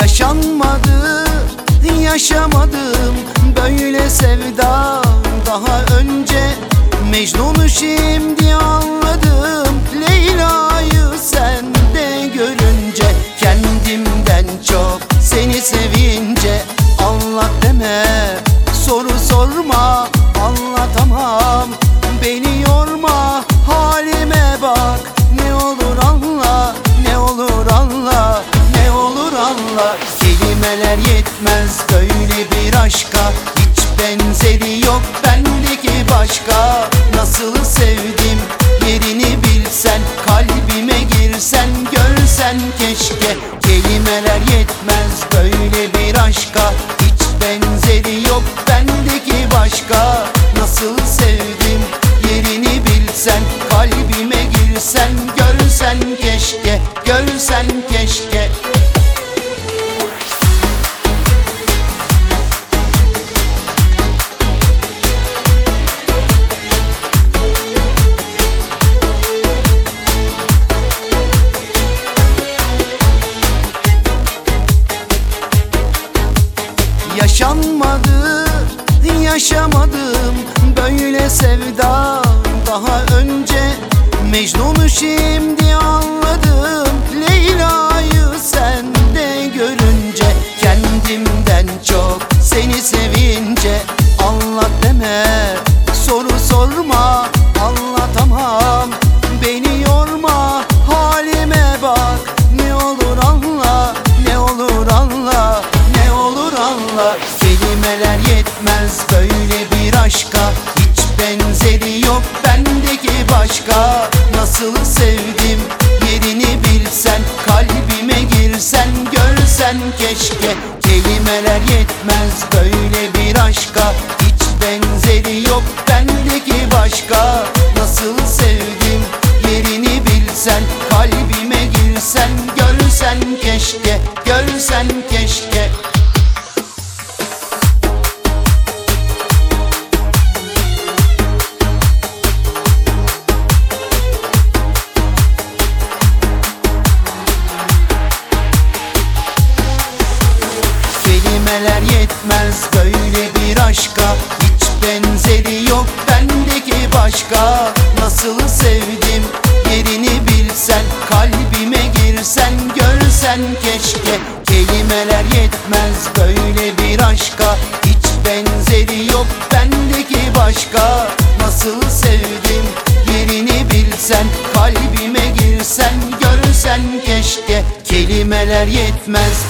Yaşanmadı, yaşamadım. Böyle sevda Daha önce. Mecnun'u şimdi Kelimeler yetmez. Böyle bir aşka Hiç benzeri yok bendeki başka. Nasıl sevdim yerini bilsen Kalbime girsen görsen keşke. Kelimeler yetmez böyle bir aşka Hiç benzeri yok bendeki başka. Nasıl sevdim yerini bilsen Kalbime girsen görsen keşke Görsen keşke böyle sevda daha önce Mecnun'u şimdi görsen keşke Kelimeler yetmez böyle bir aşka Hiç benzeri yok bendeki başka. Nasıl sevdim yerini bilsen Kalbime girsen görsen keşke Görsen keşke böyle bir aşka. Hiç benzeri yok bendeki başka. Nasıl sevdim yerini bilsen Kalbime girsen görsen keşke. Kelimeler yetmez böyle bir aşka. Hiç benzeri yok bendeki başka. Nasıl sevdim yerini bilsen Kalbime girsen görsen keşke. Kelimeler yetmez